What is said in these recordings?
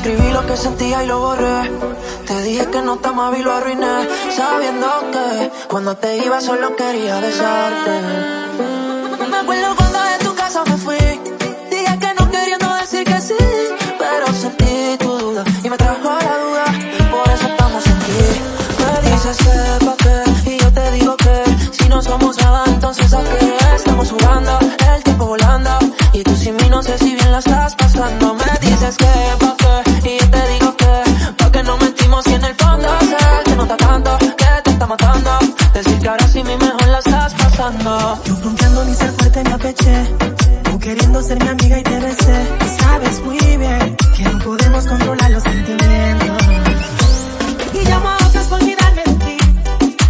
escribí lo que sentía y lo borré. Te dije que no te amaba y lo arruiné. Sabiendo que cuando te iba solo quería besarte. Me acuerdo cuando de tu casa me fui. Dije que no queriendo decir que sí. Pero sentí tu duda y me trajo la duda. Por eso estamos aquí. Me dices que pa' qué. Y yo te digo que si no somos nada, entonces a qué estamos jugando. El tiempo volando. Y tú sin mí no sé si bien la estás pasando. Me dices que está matando. Decir que ahora sí mi mejor la estás pasando. Yo confiando ni ser fuerte me apeché. Tú queriendo ser mi amiga y te besé. Sabes muy bien que no podemos controlar los sentimientos. Y llamo a otros por mirarme de ti.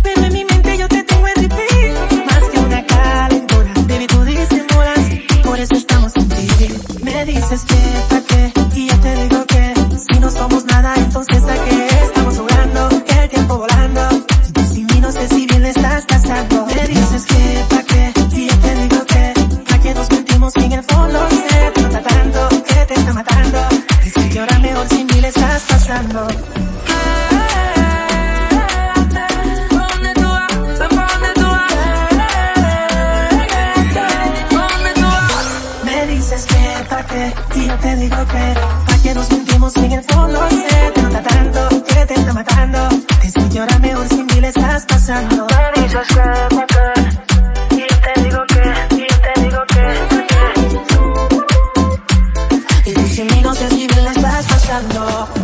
Pero en mi mente yo te tengo en repeat. Más que una calentura, baby tú disimulas. Por eso estamos en ti. Me dices que Me dices que pa' qué y yo te digo que pa' que nos mentimos en el fondo sé te nota tanto que te está matando. Dice que ahora mejor sin mí le estás pasando. Me dices que pa' I know.